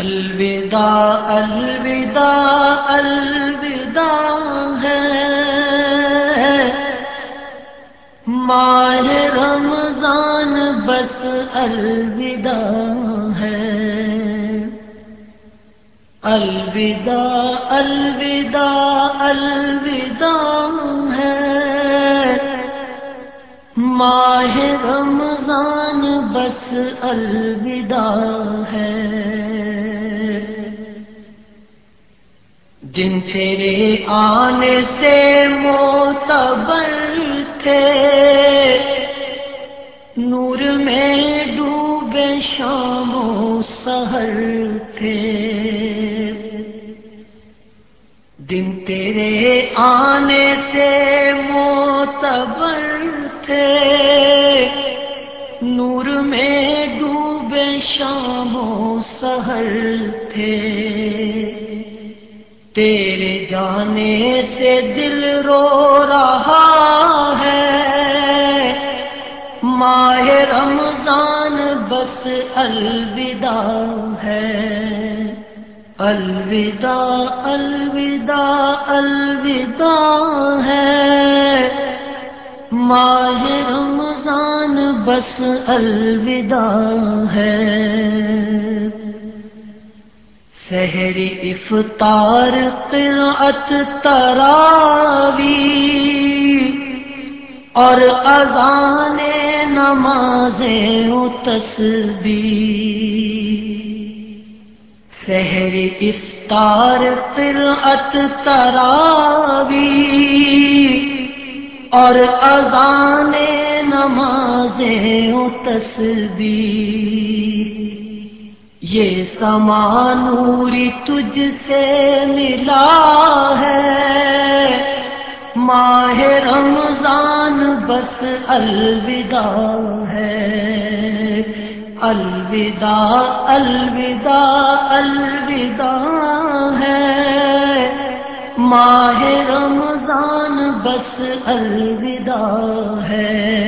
الوداع الوداع الوداع ہے۔ ماہ رمضان بس الوداع ہے۔ الوداع الوداع الوداع ماہ رمضان بس الوداع ہے۔ دن تیرے آنے سے موتبر تھے۔ نور میں ڈوبے شام و سہر تھے۔ دن تیرے آنے سے موتبر تھے۔ میں ڈوبے شام و سہر تھے۔ تیرے جانے سے دل رو رہا ہے۔ ماہ رمضان بس الوداع ہے۔ الوداع الوداع الوداع ہے۔ ماہ رمضان بس الوداع ہے۔ سحری افطار قرأت تراوی اور اذان نمازیں تسبی سحری افطار قرأت تراوی اور اذان نمازیں تسبی یہ سمانوری تجھ سے ملا ہے۔ ماہ رمضان بس الوداع ہے۔ الوداع الوداع الوداع ہے۔ ماہ رمضان بس الوداع ہے۔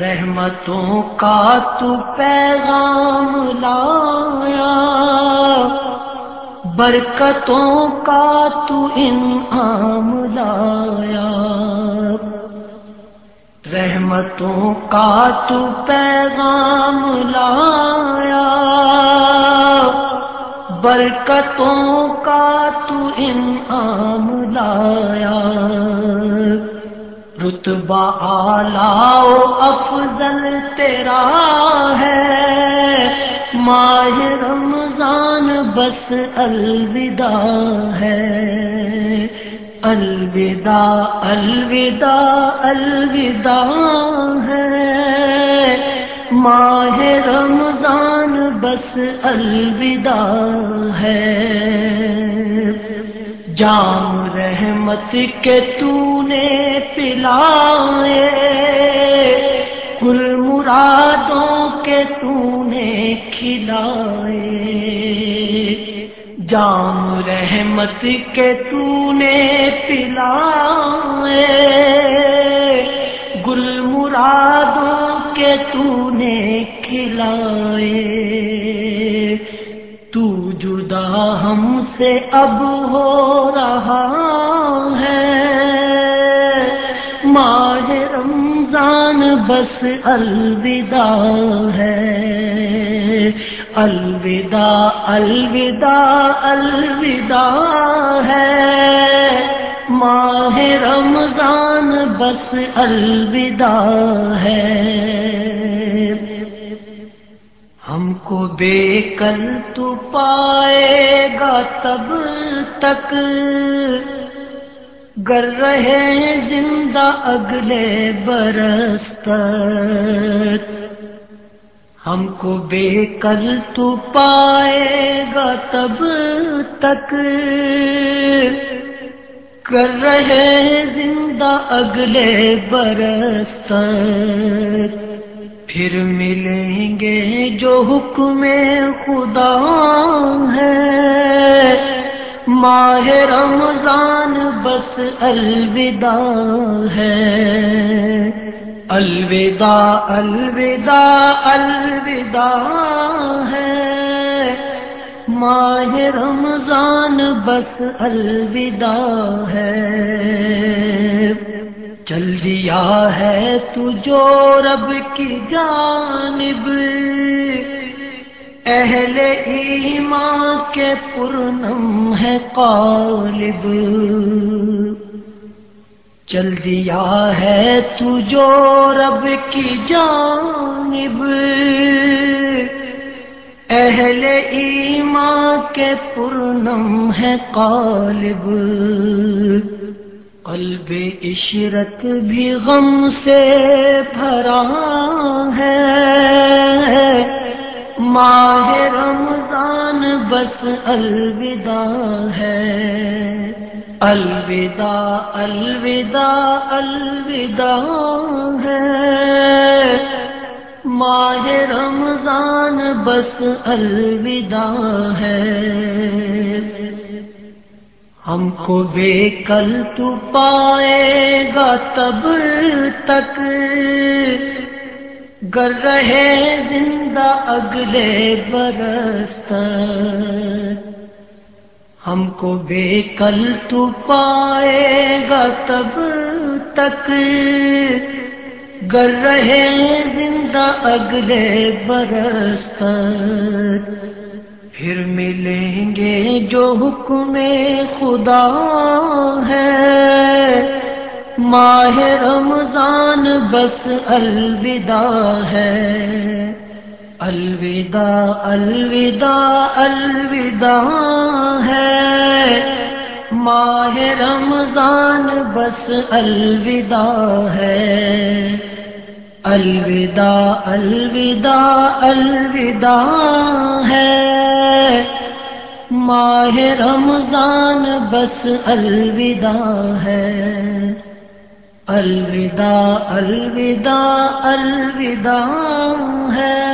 رحمتوں کا تو پیغام لایا، برکتوں کا تو انعام لایا۔ رحمتوں کا تو پیغام لایا، برکتوں کا انعام لایا۔ رتبہ آلہ افضل تیرا ہے۔ ماہ رمضان بس الوداع ہے۔ الوداع الوداع الوداع ہے۔ ماہ رمضان بس الوداع جام رحمت کے تو نے پلائے کل مرادوں کے تو نے کھلائے۔ جام رحمت کے تو نے پلائے گل مرادوں کے تو نے کھلائے۔ جدا ہم سے اب ہو رہا ہے۔ ماہ رمضان بس الوداع ہے۔ الوداع الوداع الوداع ہے۔ ماہ رمضان بس الوداع ہے۔ کو بے کل تو پائے گا تب تک۔ گر رہے زندہ اگلے برس تک ہم کو بے کل تو پائے گا تب تک۔ کر رہے زندہ اگلے برس تک پھر ملیں گے جو حکم خدا ہے۔ ماہ رمضان بس الوداع ہے۔ الوداع الوداع الوداع ہے۔ ماہ رمضان بس الوداع ہے۔ چل دیا ہے تو جو رب کی جانب۔ اہل ایمان کے پورنم ہے قالب۔ چل دیا ہے تو جو رب کی جانب۔ اہل ایمان کے پورنم ہے قالب۔ قلب عشرت بھی غم سے بھرا ہے۔ ماہ رمضان بس الوداع ہے۔ الوداع الوداع الوداع ہے۔ ماہ رمضان بس الوداع ہے۔ ہم کو بے کل تو پائے گا تب تک۔ گر رہے زندہ اگلے برس ہم کو بے کل تو پائے گا تب تک۔ گر رہے زندہ اگلے برس پھر ملیں گے جو حکم خدا ہے۔ ماہ رمضان بس الوداع ہے۔ الوداع الوداع الوداع ہے۔ ماہ رمضان بس الوداع ہے۔ الوداع الوداع الوداع ہے۔ ماہ رمضان بس الوداع ہے۔ الوداع الوداع الوداع ہے۔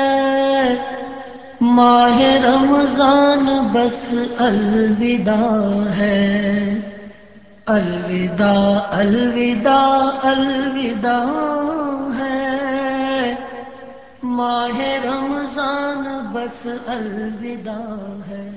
ماہ رمضان بس الوداع ہے۔ الوداع الوداع الوداع ہے۔ ماہ رمضان بس الوداع ہے۔